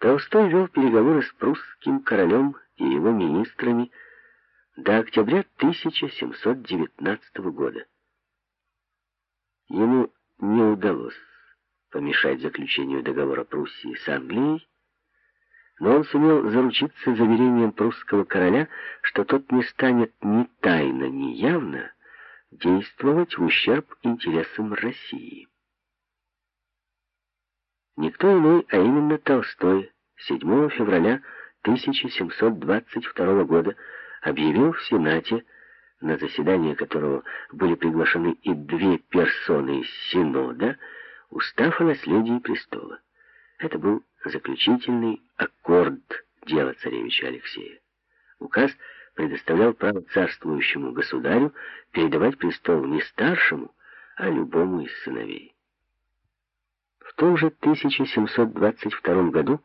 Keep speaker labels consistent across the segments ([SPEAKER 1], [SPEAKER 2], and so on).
[SPEAKER 1] Толстой вел переговоры с прусским королем и его министрами до октября 1719 года. Ему не удалось помешать заключению договора Пруссии с Англией, но он сумел заручиться заверением прусского короля, что тот не станет ни тайно, ни явно действовать в ущерб интересам России. Никто иной, а именно Толстой, 7 февраля 1722 года объявил в Сенате, на заседание которого были приглашены и две персоны из Синода, устав о наследии престола. Это был заключительный аккорд дела царевича Алексея. Указ предоставлял право царствующему государю передавать престол не старшему, а любому из сыновей. В том же 1722 году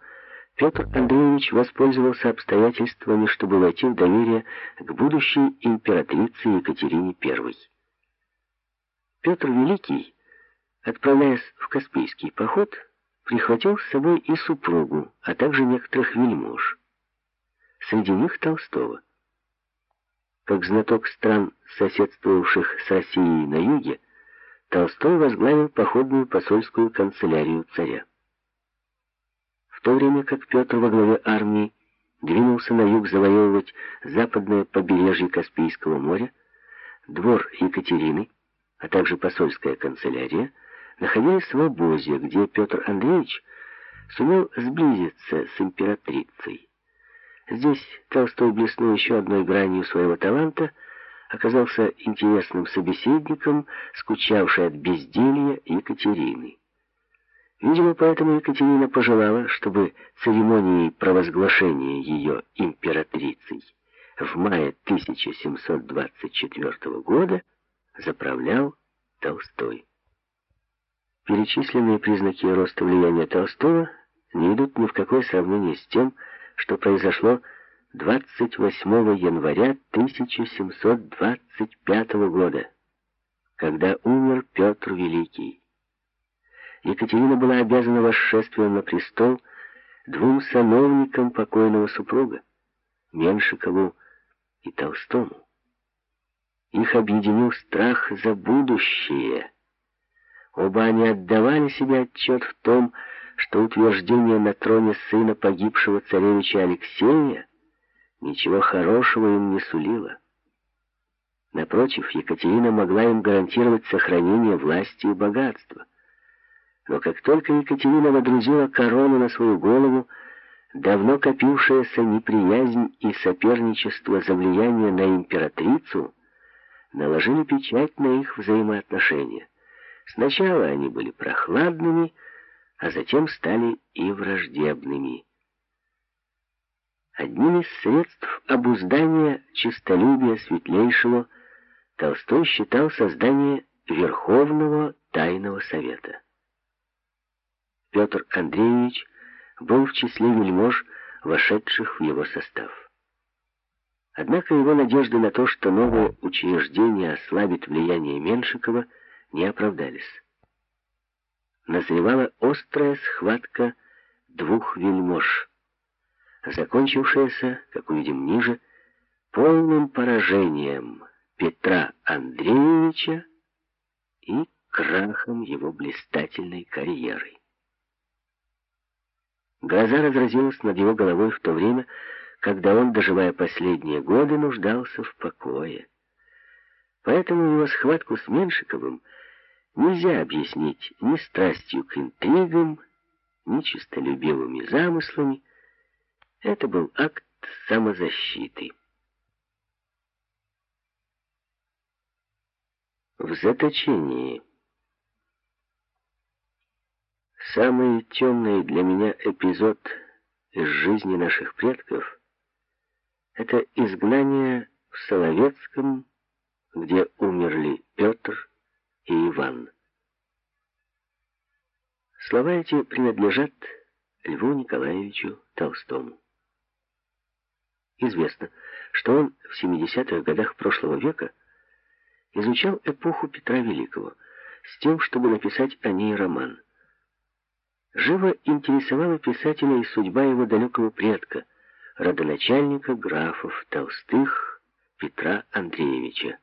[SPEAKER 1] Петр Андреевич воспользовался обстоятельствами, чтобы войти в доверие к будущей императрице Екатерине I. Петр Великий, отправляясь в Каспийский поход, прихватил с собой и супругу, а также некоторых вельмож. Среди них Толстого. Как знаток стран, соседствовавших с Россией на юге, Толстой возглавил походную посольскую канцелярию царя. В то время как Петр во главе армии двинулся на юг завоевывать западное побережье Каспийского моря, двор Екатерины, а также посольская канцелярия – находились в обозе, где Петр Андреевич сумел сблизиться с императрицей. Здесь Толстой блеснул еще одной гранью своего таланта, оказался интересным собеседником, скучавшей от безделья Екатерины. Видимо, поэтому Екатерина пожелала, чтобы церемонией провозглашения ее императрицей в мае 1724 года заправлял Толстой. Перечисленные признаки роста влияния Толстого не идут ни в какое сравнение с тем, что произошло 28 января 1725 года, когда умер Петр Великий. Екатерина была обязана восшествием на престол двум сановникам покойного супруга, Меншикову и Толстому. Их объединил страх за будущее – Оба они отдавали себе отчет в том, что утверждение на троне сына погибшего царевича Алексея ничего хорошего им не сулило. Напротив, Екатерина могла им гарантировать сохранение власти и богатства. Но как только Екатерина водрузила корону на свою голову, давно копившаяся неприязнь и соперничество за влияние на императрицу наложили печать на их взаимоотношения. Сначала они были прохладными, а затем стали и враждебными. Одним из средств обуздания честолюбия светлейшего Толстой считал создание Верховного Тайного Совета. Петр Андреевич был в числе вельмож, вошедших в его состав. Однако его надежды на то, что новое учреждение ослабит влияние Меншикова, не оправдались. Назревала острая схватка двух вельмож, закончившаяся, как увидим ниже, полным поражением Петра Андреевича и крахом его блистательной карьеры. Гроза разразилась над его головой в то время, когда он, доживая последние годы, нуждался в покое. Поэтому его схватку с Меншиковым нельзя объяснить ни страстью к интригам, ни чистолюбивыми замыслами. Это был акт самозащиты. В заточении. Самый темный для меня эпизод из жизни наших предков — это изгнание в Соловецком, где умерли Петр и Иван. Слова эти принадлежат Льву Николаевичу Толстому. Известно, что он в 70-х годах прошлого века изучал эпоху Петра Великого с тем, чтобы написать о ней роман. Живо интересовала писателя и судьба его далекого предка, родоначальника графов Толстых Петра Андреевича.